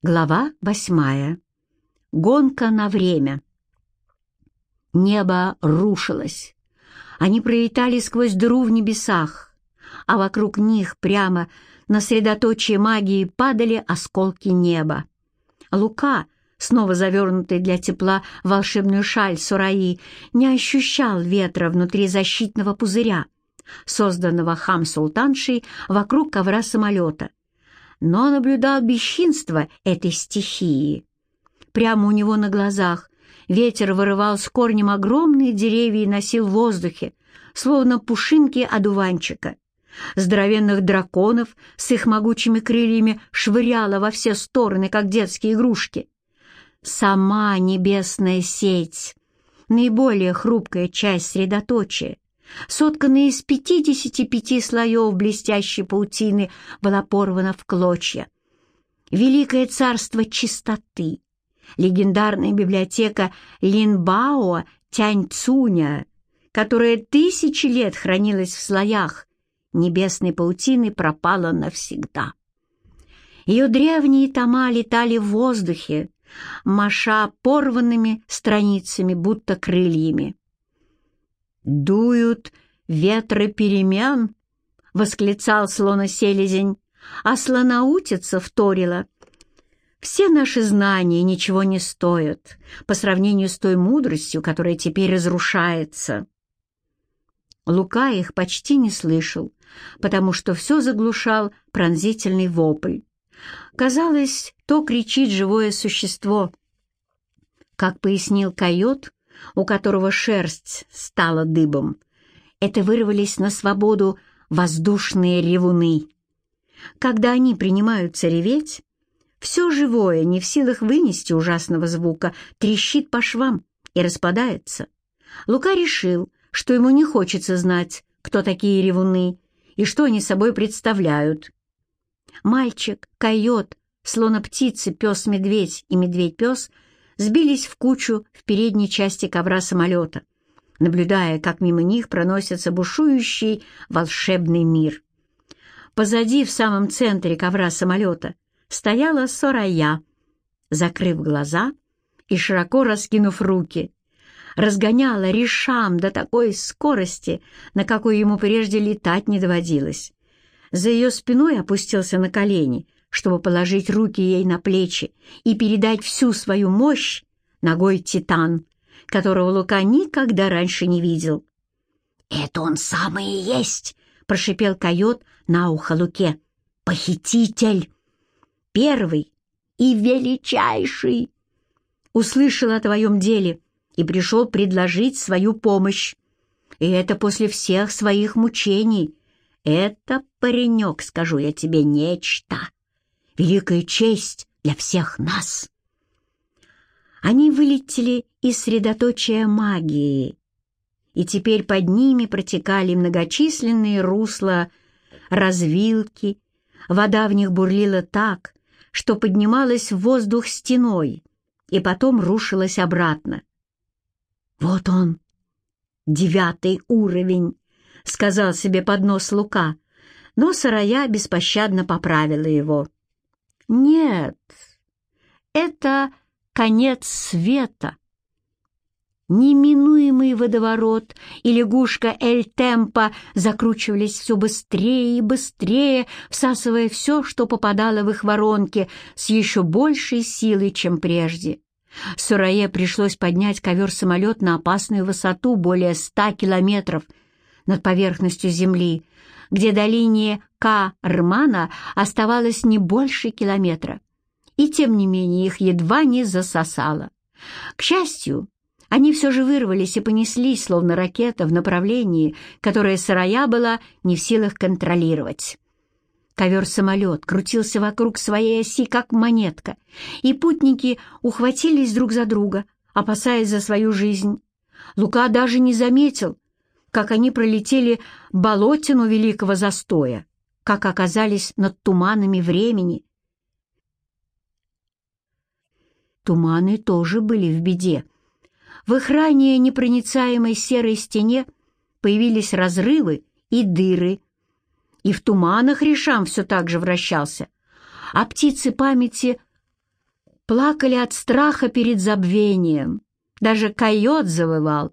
Глава восьмая. Гонка на время. Небо рушилось. Они пролетали сквозь дыру в небесах, а вокруг них прямо на средоточие магии падали осколки неба. Лука, снова завернутый для тепла в волшебную шаль Сураи, не ощущал ветра внутри защитного пузыря, созданного хам-султаншей вокруг ковра самолета, но наблюдал бесчинство этой стихии. Прямо у него на глазах ветер вырывал с корнем огромные деревья и носил в воздухе, словно пушинки одуванчика. Здоровенных драконов с их могучими крыльями швыряло во все стороны, как детские игрушки. Сама небесная сеть, наиболее хрупкая часть средоточия, сотканная из 55 слоев блестящей паутины, была порвана в клочья. Великое царство чистоты, легендарная библиотека Линбао Тяньцуня, которая тысячи лет хранилась в слоях небесной паутины, пропала навсегда. Ее древние тома летали в воздухе, маша порванными страницами, будто крыльями. «Дуют ветры перемен!» — восклицал слона-селезень, а слонаутица вторила. «Все наши знания ничего не стоят по сравнению с той мудростью, которая теперь разрушается». Лука их почти не слышал, потому что все заглушал пронзительный вопль. Казалось, то кричит живое существо. Как пояснил койот, у которого шерсть стала дыбом. Это вырвались на свободу воздушные ревуны. Когда они принимаются реветь, все живое, не в силах вынести ужасного звука, трещит по швам и распадается. Лука решил, что ему не хочется знать, кто такие ревуны и что они собой представляют. Мальчик, койот, слона-птицы, пес-медведь и медведь-пес — сбились в кучу в передней части ковра самолета, наблюдая, как мимо них проносится бушующий волшебный мир. Позади, в самом центре ковра самолета, стояла Сорая, закрыв глаза и широко раскинув руки, разгоняла Ришам до такой скорости, на какой ему прежде летать не доводилось. За ее спиной опустился на колени — чтобы положить руки ей на плечи и передать всю свою мощь ногой Титан, которого Лука никогда раньше не видел. «Это он самый и есть!» — прошипел койот на ухо Луке. «Похититель! Первый и величайший! Услышал о твоем деле и пришел предложить свою помощь. И это после всех своих мучений. Это, паренек, скажу я тебе, нечто!» Великая честь для всех нас. Они вылетели из средоточия магии, и теперь под ними протекали многочисленные русла, развилки, вода в них бурлила так, что поднималась в воздух стеной и потом рушилась обратно. «Вот он, девятый уровень», — сказал себе под нос Лука, но Сарая беспощадно поправила его. Нет, это конец света. Неминуемый водоворот и лягушка Эль-Темпа закручивались все быстрее и быстрее, всасывая все, что попадало в их воронки, с еще большей силой, чем прежде. Сурае пришлось поднять ковер-самолет на опасную высоту более ста километров над поверхностью Земли, где до линии К-Рмана оставалось не больше километра. И тем не менее их едва не засосало. К счастью, они все же вырвались и понеслись, словно ракета, в направлении, которое Сарая была не в силах контролировать. Ковер-самолет крутился вокруг своей оси, как монетка, и путники ухватились друг за друга, опасаясь за свою жизнь. Лука даже не заметил, как они пролетели болотину великого застоя, как оказались над туманами времени. Туманы тоже были в беде. В их ранее непроницаемой серой стене появились разрывы и дыры, и в туманах Решам все так же вращался, а птицы памяти плакали от страха перед забвением. Даже койот завывал,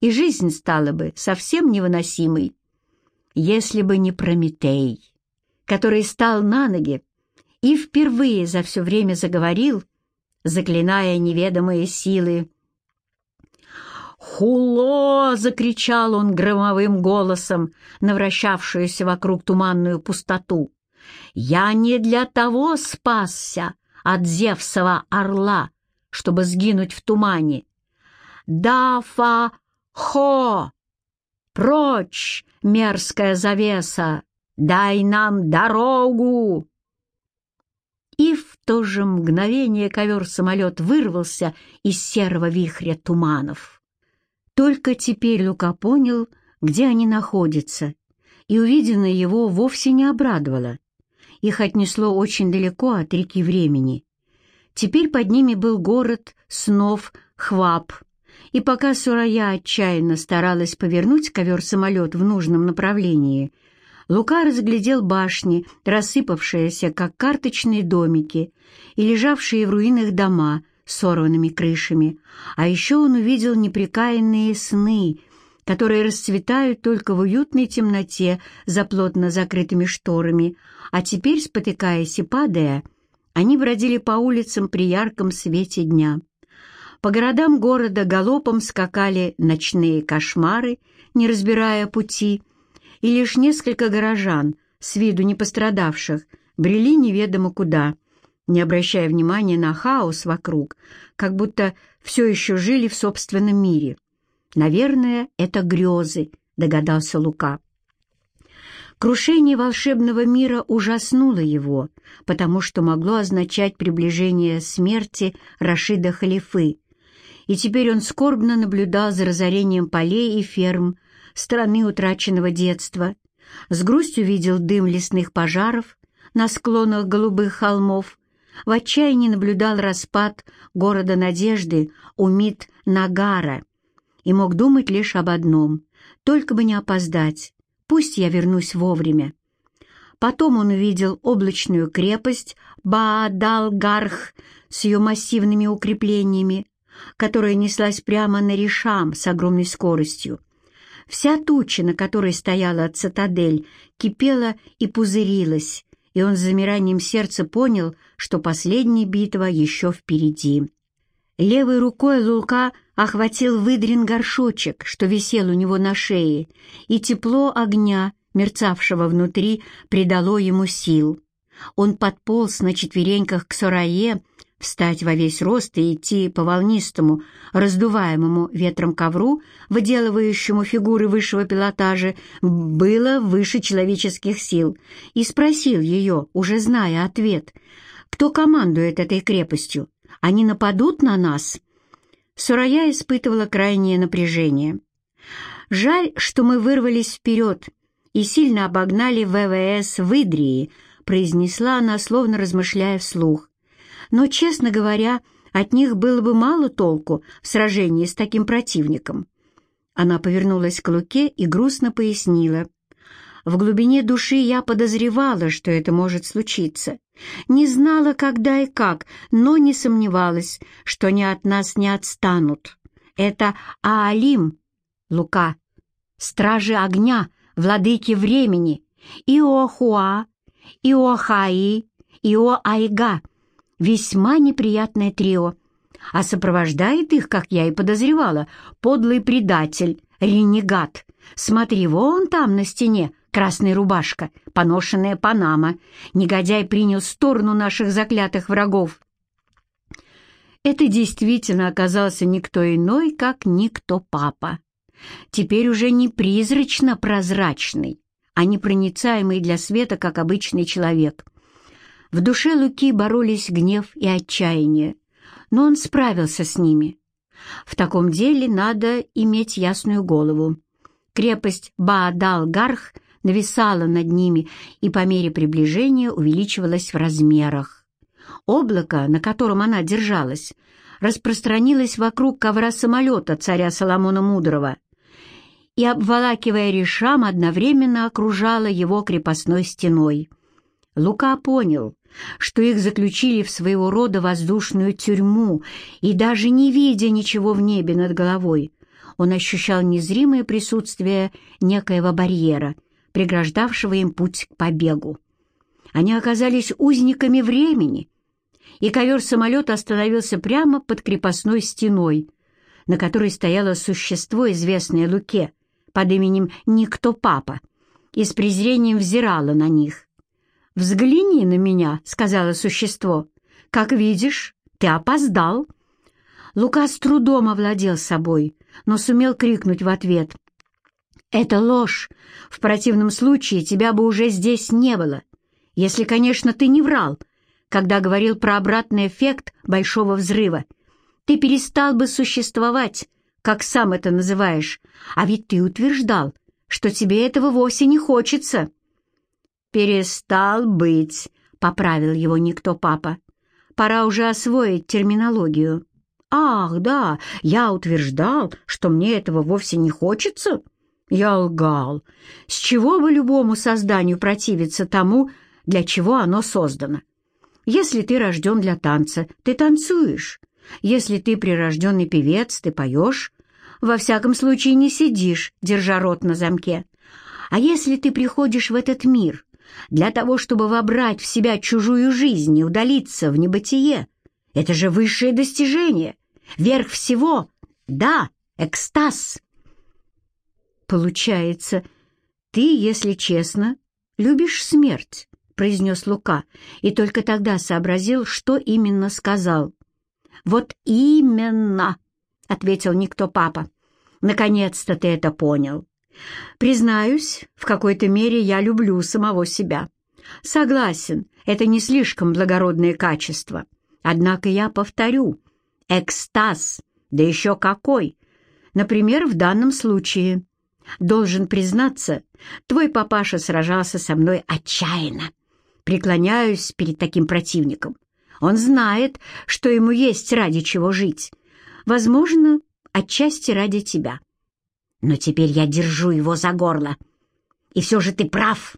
и жизнь стала бы совсем невыносимой, если бы не Прометей, который стал на ноги и впервые за все время заговорил, заклиная неведомые силы. «Хуло!» — закричал он громовым голосом на вращавшуюся вокруг туманную пустоту. «Я не для того спасся от Зевсова орла, чтобы сгинуть в тумане. Дафа-хо! Прочь, мерзкая завеса! Дай нам дорогу!» И в то же мгновение ковер-самолет вырвался из серого вихря туманов. Только теперь Лука понял, где они находятся, и увиденное его вовсе не обрадовало. Их отнесло очень далеко от реки времени. Теперь под ними был город снов Хваб, и пока Сурая отчаянно старалась повернуть ковер-самолет в нужном направлении — Лука разглядел башни, рассыпавшиеся, как карточные домики, и лежавшие в руинах дома с сорванными крышами. А еще он увидел непрекаянные сны, которые расцветают только в уютной темноте за плотно закрытыми шторами, а теперь, спотыкаясь и падая, они бродили по улицам при ярком свете дня. По городам города галопом скакали ночные кошмары, не разбирая пути — и лишь несколько горожан, с виду не пострадавших, брели неведомо куда, не обращая внимания на хаос вокруг, как будто все еще жили в собственном мире. «Наверное, это грезы», — догадался Лука. Крушение волшебного мира ужаснуло его, потому что могло означать приближение смерти Рашида Халифы, и теперь он скорбно наблюдал за разорением полей и ферм, страны утраченного детства, с грустью видел дым лесных пожаров на склонах голубых холмов, в отчаянии наблюдал распад города надежды Умит Нагара и мог думать лишь об одном — только бы не опоздать, пусть я вернусь вовремя. Потом он увидел облачную крепость Баадалгарх с ее массивными укреплениями, которая неслась прямо на Решам с огромной скоростью. Вся туча, на которой стояла цитадель, кипела и пузырилась, и он с замиранием сердца понял, что последняя битва еще впереди. Левой рукой Лука охватил выдрин горшочек, что висел у него на шее, и тепло огня, мерцавшего внутри, придало ему сил. Он подполз на четвереньках к Сорае, Встать во весь рост и идти по волнистому, раздуваемому ветром ковру, выделывающему фигуры высшего пилотажа, было выше человеческих сил, и спросил ее, уже зная ответ, «Кто командует этой крепостью? Они нападут на нас?» Сурая испытывала крайнее напряжение. «Жаль, что мы вырвались вперед и сильно обогнали ВВС в Идрии», произнесла она, словно размышляя вслух но, честно говоря, от них было бы мало толку в сражении с таким противником. Она повернулась к Луке и грустно пояснила. В глубине души я подозревала, что это может случиться. Не знала, когда и как, но не сомневалась, что они от нас не отстанут. Это Аалим, Лука, стражи огня, владыки времени, Иохуа, Иохаи, Иоайга — Весьма неприятное трио. А сопровождает их, как я и подозревала, подлый предатель, ренегат. Смотри, вон там на стене красная рубашка, поношенная панама. Негодяй принял сторону наших заклятых врагов. Это действительно оказался никто иной, как никто папа. Теперь уже не призрачно-прозрачный, а непроницаемый для света, как обычный человек — в душе Луки боролись гнев и отчаяние, но он справился с ними. В таком деле надо иметь ясную голову. Крепость Баадал-Гарх нависала над ними и по мере приближения увеличивалась в размерах. Облако, на котором она держалась, распространилось вокруг ковра самолета царя Соломона Мудрого и, обволакивая решам, одновременно окружало его крепостной стеной. Лука понял, что их заключили в своего рода воздушную тюрьму, и даже не видя ничего в небе над головой, он ощущал незримое присутствие некоего барьера, преграждавшего им путь к побегу. Они оказались узниками времени, и ковер самолета остановился прямо под крепостной стеной, на которой стояло существо, известное Луке, под именем Никто Папа, и с презрением взирало на них. «Взгляни на меня», — сказала существо. «Как видишь, ты опоздал». Лука с трудом овладел собой, но сумел крикнуть в ответ. «Это ложь. В противном случае тебя бы уже здесь не было. Если, конечно, ты не врал, когда говорил про обратный эффект большого взрыва. Ты перестал бы существовать, как сам это называешь, а ведь ты утверждал, что тебе этого вовсе не хочется». «Перестал быть», — поправил его никто папа. «Пора уже освоить терминологию». «Ах, да, я утверждал, что мне этого вовсе не хочется?» Я лгал. С чего бы любому созданию противиться тому, для чего оно создано? Если ты рожден для танца, ты танцуешь. Если ты прирожденный певец, ты поешь. Во всяком случае не сидишь, держа рот на замке. А если ты приходишь в этот мир для того, чтобы вобрать в себя чужую жизнь и удалиться в небытие, это же высшее достижение, верх всего. Да, экстаз. Получается, ты, если честно, любишь смерть, произнес Лука, и только тогда сообразил, что именно сказал. Вот именно, ответил никто папа. Наконец-то ты это понял. Признаюсь, в какой-то мере я люблю самого себя. Согласен, это не слишком благородное качество. Однако я повторю, экстаз, да еще какой. Например, в данном случае. Должен признаться, твой папаша сражался со мной отчаянно. Преклоняюсь перед таким противником. Он знает, что ему есть ради чего жить. Возможно, отчасти ради тебя. Но теперь я держу его за горло. И все же ты прав.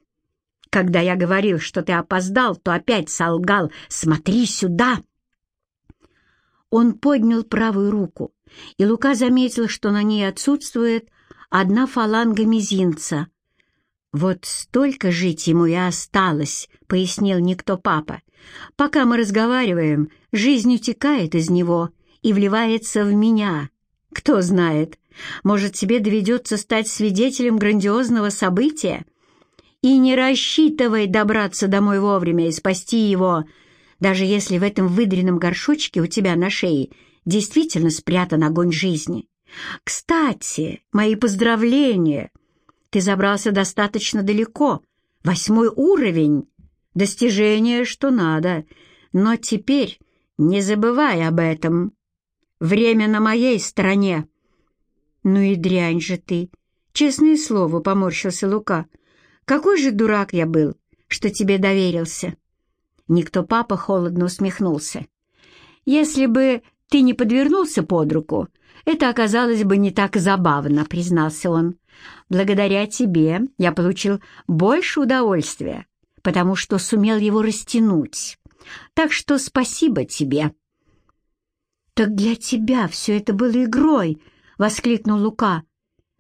Когда я говорил, что ты опоздал, то опять солгал. Смотри сюда!» Он поднял правую руку, и Лука заметил, что на ней отсутствует одна фаланга мизинца. «Вот столько жить ему и осталось», — пояснил никто папа. «Пока мы разговариваем, жизнь утекает из него и вливается в меня. Кто знает, может, тебе доведется стать свидетелем грандиозного события? И не рассчитывай добраться домой вовремя и спасти его, даже если в этом выдренном горшочке у тебя на шее действительно спрятан огонь жизни. Кстати, мои поздравления! Ты забрался достаточно далеко. Восьмой уровень. Достижение, что надо. Но теперь не забывай об этом. Время на моей стороне. «Ну и дрянь же ты! Честное слово!» — поморщился Лука. «Какой же дурак я был, что тебе доверился!» Никто папа холодно усмехнулся. «Если бы ты не подвернулся под руку, это оказалось бы не так забавно», — признался он. «Благодаря тебе я получил больше удовольствия, потому что сумел его растянуть. Так что спасибо тебе». «Так для тебя все это было игрой», — воскликнул Лука.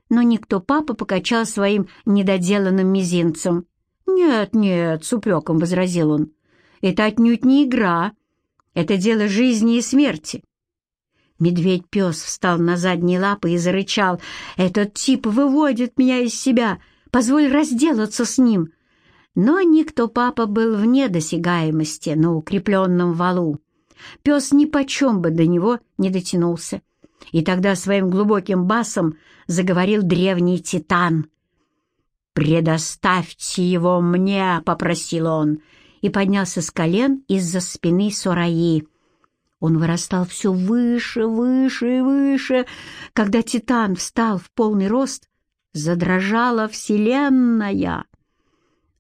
Но никто папа покачал своим недоделанным мизинцем. «Нет, нет», — с упреком возразил он, — «это отнюдь не игра. Это дело жизни и смерти». Медведь-пес встал на задние лапы и зарычал. «Этот тип выводит меня из себя. Позволь разделаться с ним». Но никто папа был вне досягаемости на укрепленном валу. Пес ни почем бы до него не дотянулся. И тогда своим глубоким басом заговорил древний титан. «Предоставьте его мне!» — попросил он, и поднялся с колен из-за спины Сураи. Он вырастал все выше, выше и выше. Когда Титан встал в полный рост, задрожала Вселенная.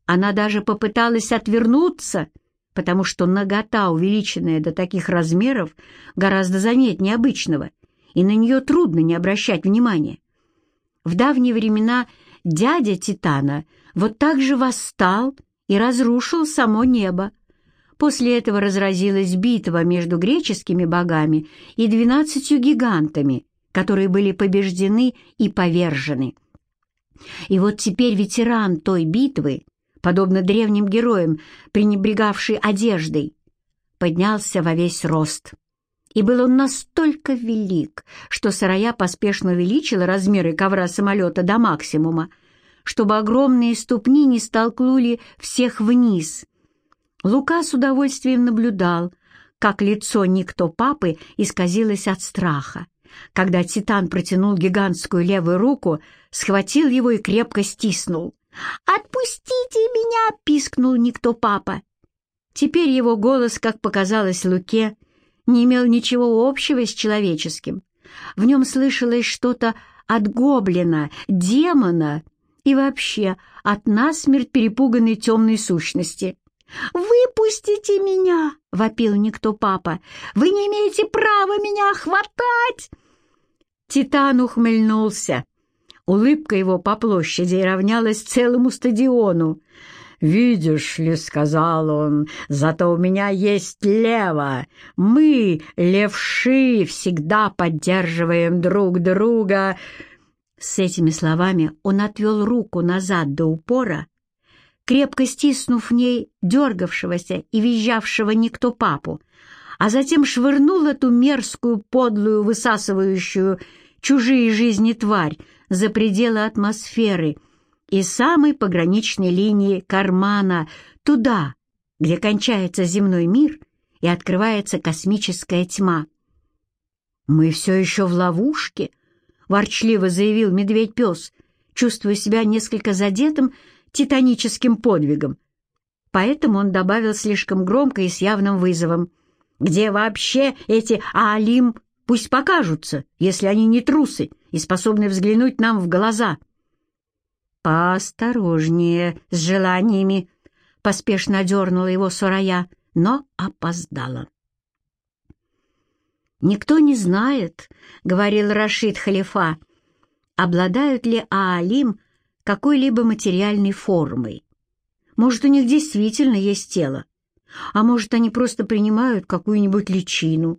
Она даже попыталась отвернуться, потому что нагота, увеличенная до таких размеров, гораздо заметнее обычного, и на нее трудно не обращать внимания. В давние времена дядя Титана вот так же восстал и разрушил само небо. После этого разразилась битва между греческими богами и двенадцатью гигантами, которые были побеждены и повержены. И вот теперь ветеран той битвы, подобно древним героям, пренебрегавший одеждой, поднялся во весь рост. И был он настолько велик, что сарая поспешно увеличила размеры ковра самолета до максимума, чтобы огромные ступни не столкнули всех вниз — Лука с удовольствием наблюдал, как лицо никто папы исказилось от страха, когда Титан протянул гигантскую левую руку, схватил его и крепко стиснул. «Отпустите меня!» — пискнул никто папа. Теперь его голос, как показалось Луке, не имел ничего общего с человеческим. В нем слышалось что-то от гоблина, демона и вообще от насмерть перепуганной темной сущности. «Выпустите меня!» — вопил никто папа. «Вы не имеете права меня хватать!» Титан ухмыльнулся. Улыбка его по площади равнялась целому стадиону. «Видишь ли, — сказал он, — зато у меня есть лево. Мы, левши, всегда поддерживаем друг друга». С этими словами он отвел руку назад до упора, крепко стиснув в ней дергавшегося и визжавшего никто папу, а затем швырнул эту мерзкую, подлую, высасывающую чужие жизни тварь за пределы атмосферы и самой пограничной линии кармана, туда, где кончается земной мир и открывается космическая тьма. «Мы все еще в ловушке», — ворчливо заявил медведь-пес, чувствуя себя несколько задетым титаническим подвигом. Поэтому он добавил слишком громко и с явным вызовом. «Где вообще эти Аалим? Пусть покажутся, если они не трусы и способны взглянуть нам в глаза». «Поосторожнее с желаниями», — поспешно дернула его Сурая, но опоздала. «Никто не знает», — говорил Рашид Халифа, — «обладают ли Аалим какой-либо материальной формой. Может, у них действительно есть тело, а может, они просто принимают какую-нибудь личину,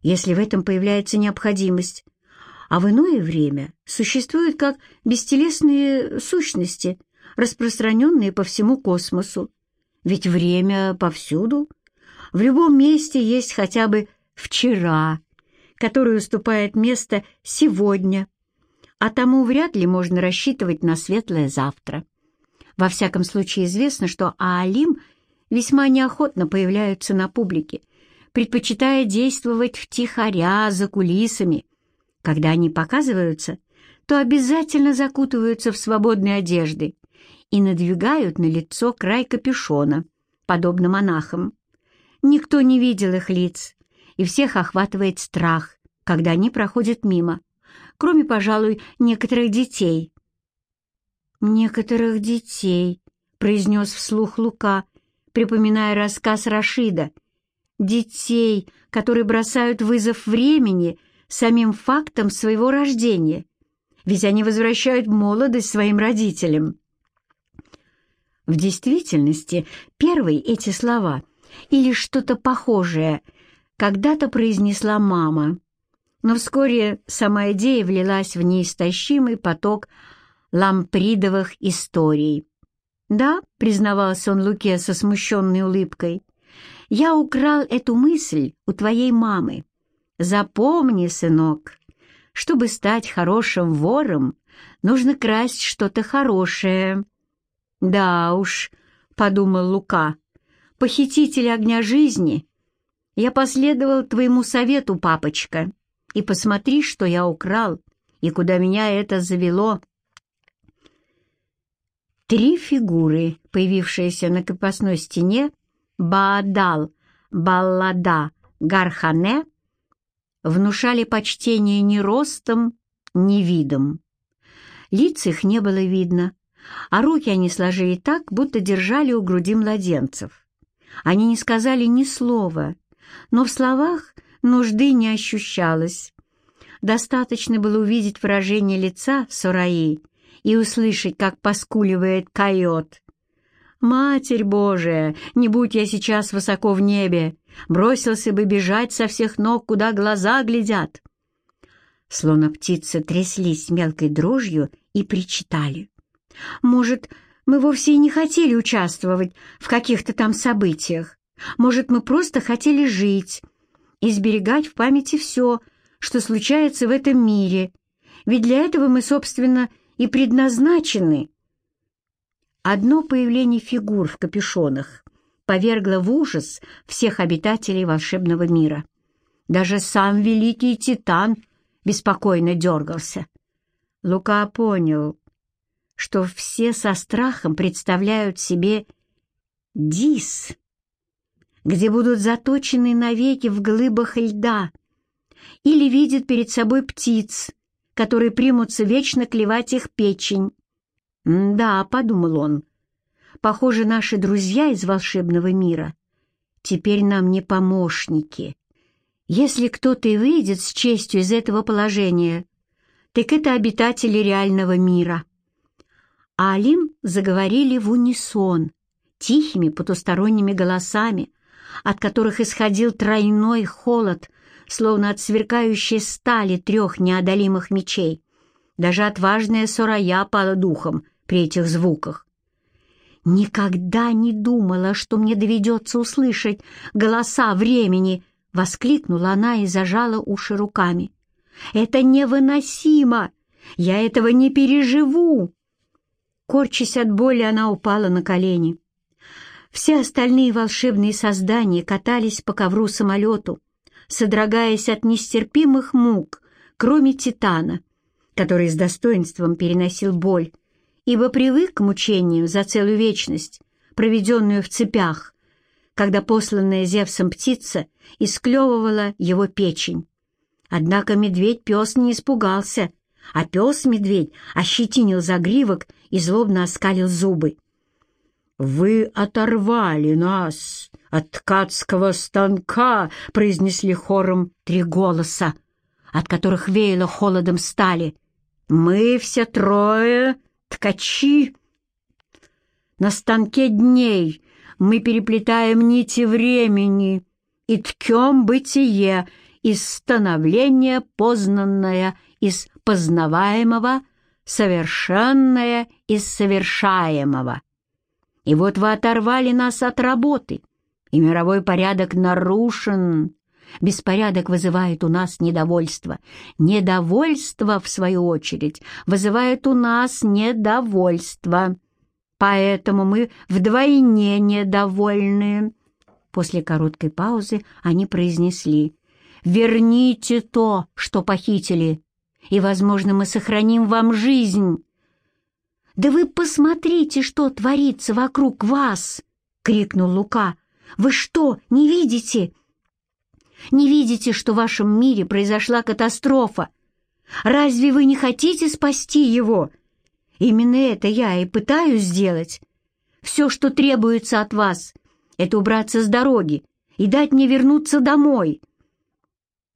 если в этом появляется необходимость, а в иное время существуют как бестелесные сущности, распространенные по всему космосу. Ведь время повсюду. В любом месте есть хотя бы «вчера», который уступает место «сегодня», а тому вряд ли можно рассчитывать на светлое завтра. Во всяком случае известно, что Аалим весьма неохотно появляются на публике, предпочитая действовать втихаря, за кулисами. Когда они показываются, то обязательно закутываются в свободные одежды и надвигают на лицо край капюшона, подобно монахам. Никто не видел их лиц, и всех охватывает страх, когда они проходят мимо кроме, пожалуй, некоторых детей. «Некоторых детей», — произнес вслух Лука, припоминая рассказ Рашида. «Детей, которые бросают вызов времени самим фактом своего рождения, ведь они возвращают молодость своим родителям». В действительности, первые эти слова или что-то похожее когда-то произнесла мама но вскоре сама идея влилась в неистощимый поток лампридовых историй. «Да», — признавался он Луке со смущенной улыбкой, — «я украл эту мысль у твоей мамы. Запомни, сынок, чтобы стать хорошим вором, нужно красть что-то хорошее». «Да уж», — подумал Лука, — «похититель огня жизни». «Я последовал твоему совету, папочка» и посмотри, что я украл, и куда меня это завело». Три фигуры, появившиеся на крепостной стене, Баадал, Баллада, Гархане, внушали почтение ни ростом, ни видом. Лиц их не было видно, а руки они сложили так, будто держали у груди младенцев. Они не сказали ни слова, но в словах нужды не ощущалось. Достаточно было увидеть выражение лица Сураи и услышать, как поскуливает койот. Матерь Божия, не будь я сейчас высоко в небе, бросился бы бежать со всех ног, куда глаза глядят. Словно птицы тряслись мелкой дрожью и причитали. Может, мы вовсе и не хотели участвовать в каких-то там событиях. Может, мы просто хотели жить и сберегать в памяти все, что случается в этом мире. Ведь для этого мы, собственно, и предназначены. Одно появление фигур в капюшонах повергло в ужас всех обитателей волшебного мира. Даже сам великий Титан беспокойно дергался. Лука понял, что все со страхом представляют себе Дис, где будут заточены навеки в глыбах льда, или видят перед собой птиц, которые примутся вечно клевать их печень. «Да», — подумал он, — «похоже, наши друзья из волшебного мира теперь нам не помощники. Если кто-то и выйдет с честью из этого положения, так это обитатели реального мира». А Алим заговорили в унисон, тихими потусторонними голосами, от которых исходил тройной холод, словно от сверкающей стали трех неодолимых мечей. Даже отважная Сурая пала духом при этих звуках. «Никогда не думала, что мне доведется услышать голоса времени!» — воскликнула она и зажала уши руками. «Это невыносимо! Я этого не переживу!» Корчась от боли, она упала на колени. Все остальные волшебные создания катались по ковру самолету, содрогаясь от нестерпимых мук, кроме Титана, который с достоинством переносил боль, ибо привык к мучениям за целую вечность, проведенную в цепях, когда посланная Зевсом птица исклевывала его печень. Однако медведь-пес не испугался, а пес-медведь ощетинил загривок и злобно оскалил зубы. «Вы оторвали нас от ткацкого станка!» — произнесли хором три голоса, от которых веяло холодом стали. «Мы все трое ткачи. На станке дней мы переплетаем нити времени и ткем бытие из становления познанное из познаваемого, совершенное из совершаемого. И вот вы оторвали нас от работы, и мировой порядок нарушен. Беспорядок вызывает у нас недовольство. Недовольство, в свою очередь, вызывает у нас недовольство. Поэтому мы вдвойне недовольны. После короткой паузы они произнесли «Верните то, что похитили, и, возможно, мы сохраним вам жизнь». «Да вы посмотрите, что творится вокруг вас!» — крикнул Лука. «Вы что, не видите? Не видите, что в вашем мире произошла катастрофа? Разве вы не хотите спасти его? Именно это я и пытаюсь сделать. Все, что требуется от вас, это убраться с дороги и дать мне вернуться домой.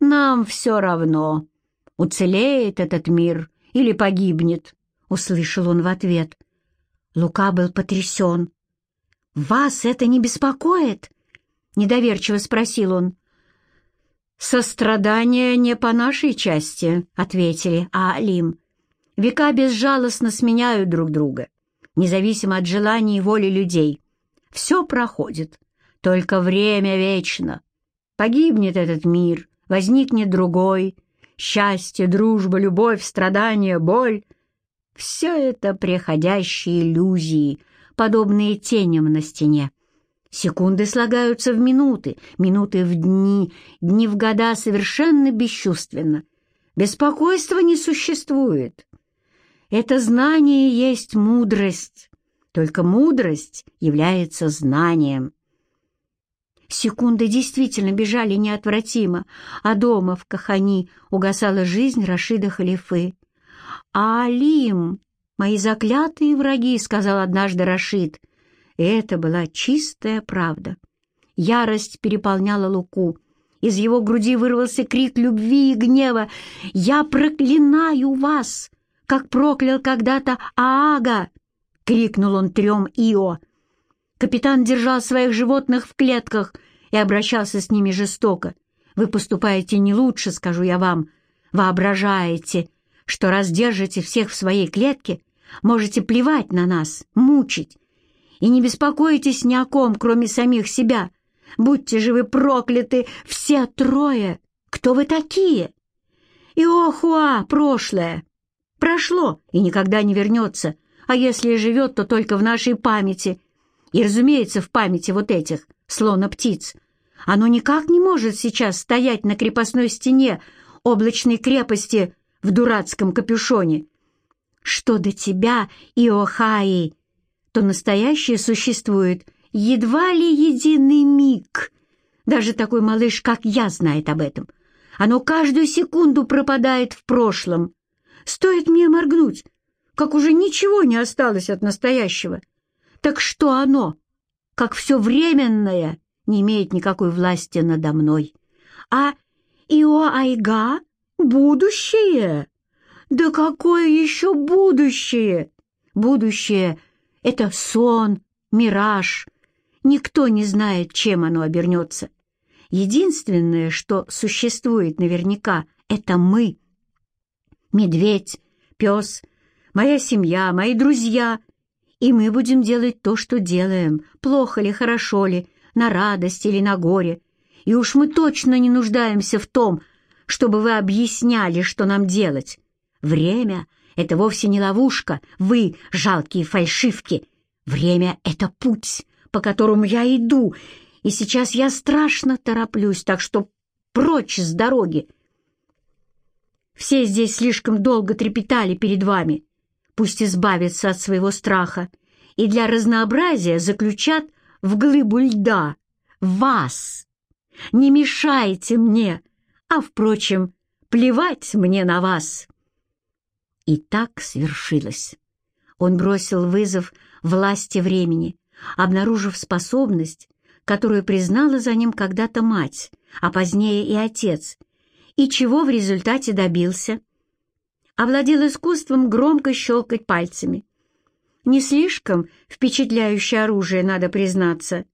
Нам все равно, уцелеет этот мир или погибнет услышал он в ответ. Лука был потрясен. «Вас это не беспокоит?» — недоверчиво спросил он. «Сострадание не по нашей части», — ответили Алим. «Века безжалостно сменяют друг друга, независимо от желаний и воли людей. Все проходит, только время вечно. Погибнет этот мир, возникнет другой. Счастье, дружба, любовь, страдания, боль — все это приходящие иллюзии, подобные теням на стене. Секунды слагаются в минуты, минуты в дни, дни в года совершенно бесчувственно. Беспокойства не существует. Это знание есть мудрость, только мудрость является знанием. Секунды действительно бежали неотвратимо, а дома в Кахани угасала жизнь Рашида Халифы. «А Алим, мои заклятые враги», — сказал однажды Рашид. Это была чистая правда. Ярость переполняла Луку. Из его груди вырвался крик любви и гнева. «Я проклинаю вас, как проклял когда-то Аага!» — крикнул он трем Ио. Капитан держал своих животных в клетках и обращался с ними жестоко. Вы поступаете не лучше, скажу я вам. Воображаете, что раз держите всех в своей клетке, можете плевать на нас, мучить. И не беспокойтесь ни о ком, кроме самих себя. Будьте же вы прокляты, все трое. Кто вы такие? Иохуа, прошлое. Прошло и никогда не вернется, а если и живет, то только в нашей памяти. И, разумеется, в памяти вот этих, слона-птиц. Оно никак не может сейчас стоять на крепостной стене облачной крепости в дурацком капюшоне. Что до тебя, Иохаи, то настоящее существует едва ли единый миг. Даже такой малыш, как я, знает об этом. Оно каждую секунду пропадает в прошлом. Стоит мне моргнуть, как уже ничего не осталось от настоящего. Так что оно, как все временное, не имеет никакой власти надо мной. А Иоайга — будущее. Да какое еще будущее? Будущее — это сон, мираж. Никто не знает, чем оно обернется. Единственное, что существует наверняка, — это мы. Медведь, пес, моя семья, мои друзья. И мы будем делать то, что делаем, плохо ли, хорошо ли, на радость или на горе. И уж мы точно не нуждаемся в том, чтобы вы объясняли, что нам делать. Время — это вовсе не ловушка, вы — жалкие фальшивки. Время — это путь, по которому я иду, и сейчас я страшно тороплюсь, так что прочь с дороги. Все здесь слишком долго трепетали перед вами. Пусть избавятся от своего страха и для разнообразия заключат в глыбу льда вас. Не мешайте мне, а, впрочем, плевать мне на вас. И так свершилось. Он бросил вызов власти времени, обнаружив способность, которую признала за ним когда-то мать, а позднее и отец, и чего в результате добился. Овладел искусством громко щелкать пальцами. Не слишком впечатляющее оружие, надо признаться,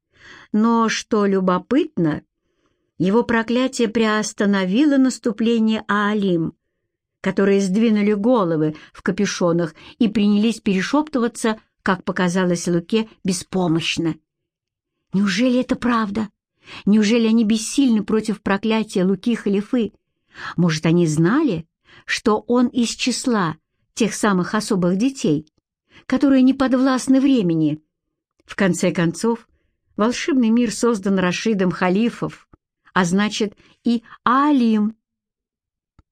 но, что любопытно, его проклятие приостановило наступление Аалим, которые сдвинули головы в капюшонах и принялись перешептываться, как показалось Луке, беспомощно. Неужели это правда? Неужели они бессильны против проклятия Луки Халифы? Может, они знали, что он из числа тех самых особых детей, которые не подвластны времени? В конце концов, волшебный мир создан Рашидом Халифов, а значит и Алим.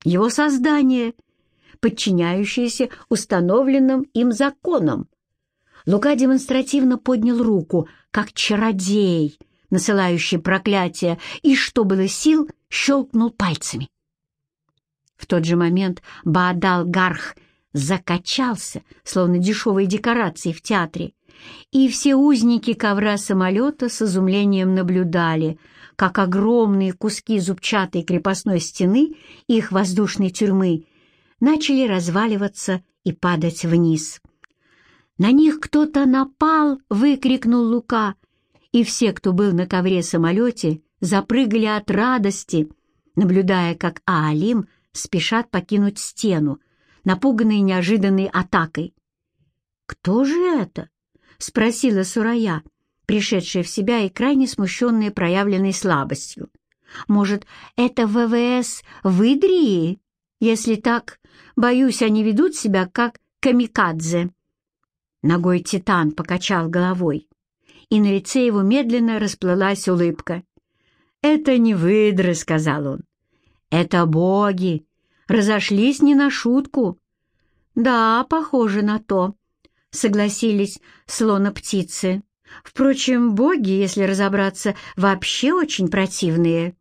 Его создание, подчиняющееся установленным им законам. Лука демонстративно поднял руку, как чародей, насылающий проклятие, и, что было сил, щелкнул пальцами. В тот же момент Баадал Гарх закачался, словно дешевые декорации в театре, и все узники ковра самолета с изумлением наблюдали — как огромные куски зубчатой крепостной стены их воздушной тюрьмы начали разваливаться и падать вниз. «На них кто-то напал!» — выкрикнул Лука, и все, кто был на ковре-самолете, запрыгали от радости, наблюдая, как Аалим спешат покинуть стену, напуганные неожиданной атакой. «Кто же это?» — спросила Сурая пришедшая в себя и крайне смущенная проявленной слабостью. «Может, это ВВС в Идрии? Если так, боюсь, они ведут себя как камикадзе». Ногой Титан покачал головой, и на лице его медленно расплылась улыбка. «Это не выдры», — сказал он. «Это боги. Разошлись не на шутку». «Да, похоже на то», — согласились слона-птицы. Впрочем, боги, если разобраться, вообще очень противные.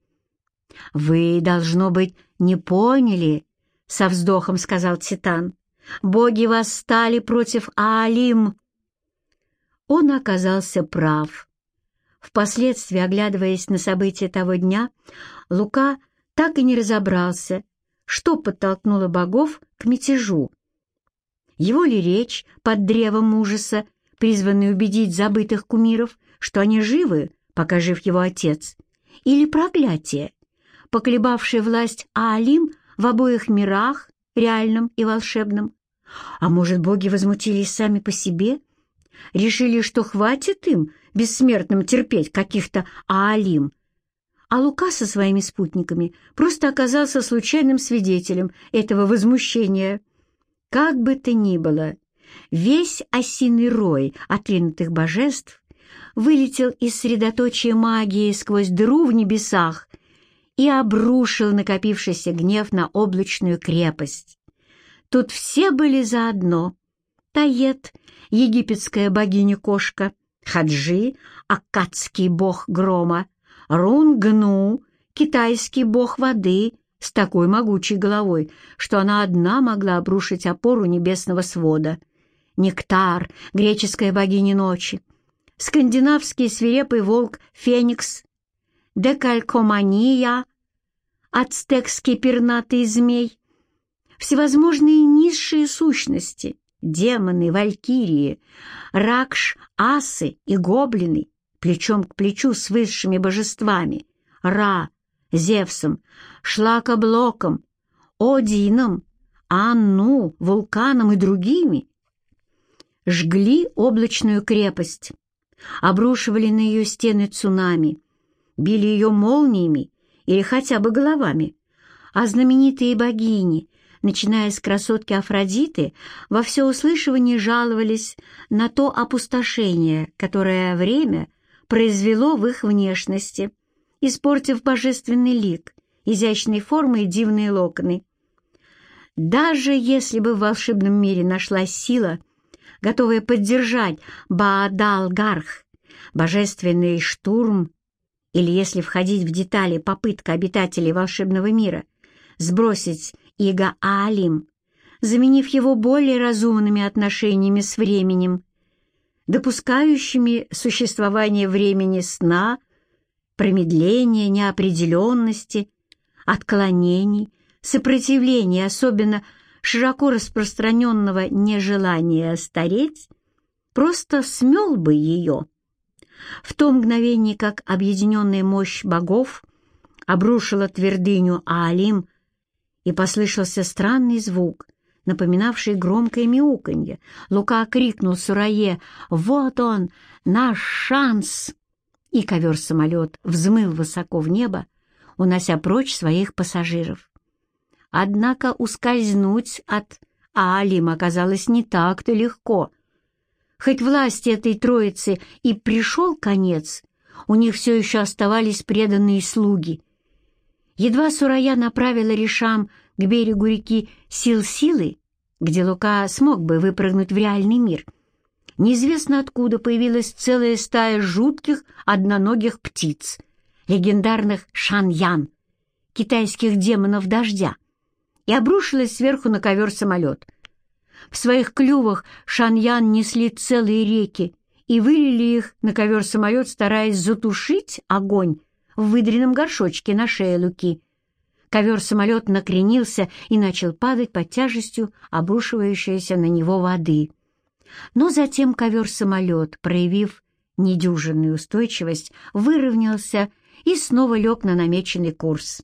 «Вы, должно быть, не поняли», — со вздохом сказал Титан. «Боги восстали против Аалим». Он оказался прав. Впоследствии, оглядываясь на события того дня, Лука так и не разобрался, что подтолкнуло богов к мятежу. Его ли речь под древом ужаса призванный убедить забытых кумиров что они живы, пока жив его отец, или проклятие, поколебавшее власть Аалим в обоих мирах, реальном и волшебном. А может, боги возмутились сами по себе? Решили, что хватит им, бессмертным, терпеть каких-то Аалим, а Лука со своими спутниками просто оказался случайным свидетелем этого возмущения. Как бы то ни было, весь осиный рой отринутых божеств вылетел из средоточия магии сквозь дыру в небесах и обрушил накопившийся гнев на облачную крепость. Тут все были заодно. Тает, египетская богиня-кошка, Хаджи, аккадский бог грома, Рунгну, китайский бог воды, с такой могучей головой, что она одна могла обрушить опору небесного свода. Нектар, греческая богиня ночи, скандинавский свирепый волк Феникс, декалькомания, ацтекский пернатый змей, всевозможные низшие сущности, демоны, валькирии, ракш, асы и гоблины, плечом к плечу с высшими божествами — Ра, Зевсом, Шлакоблоком, Одином, Анну, Вулканом и другими — жгли облачную крепость, обрушивали на ее стены цунами, били ее молниями или хотя бы головами, а знаменитые богини, начиная с красотки Афродиты, во всеуслышание жаловались на то опустошение, которое время произвело в их внешности, испортив божественный лик, изящной формы и дивные локоны. Даже если бы в волшебном мире нашлась сила, готовая поддержать Баадалгарх, божественный штурм, или если входить в детали попытка обитателей волшебного мира сбросить Иго Аалим, заменив его более разумными отношениями с временем, допускающими существование времени сна, промедления, неопределенности, отклонений, сопротивления, особенно широко распространенного нежелания стареть, просто смел бы ее. В то мгновение, как объединенная мощь богов обрушила твердыню Аалим, и послышался странный звук, напоминавший громкое мяуканье. Лука крикнул Сурае «Вот он, наш шанс!» И ковер-самолет взмыл высоко в небо, унося прочь своих пассажиров. Однако ускользнуть от Алим оказалось не так-то легко. Хоть власти этой троицы и пришел конец, у них все еще оставались преданные слуги. Едва Сурая направила Решам к берегу реки Сил-Силы, где Лука смог бы выпрыгнуть в реальный мир, неизвестно откуда появилась целая стая жутких одноногих птиц, легендарных шаньян, китайских демонов дождя, и обрушилась сверху на ковер-самолет. В своих клювах шаньян несли целые реки и вылили их на ковер-самолет, стараясь затушить огонь в выдренном горшочке на шее Луки — Ковер-самолет накренился и начал падать под тяжестью обрушивающейся на него воды. Но затем ковер-самолет, проявив недюжинную устойчивость, выровнялся и снова лег на намеченный курс.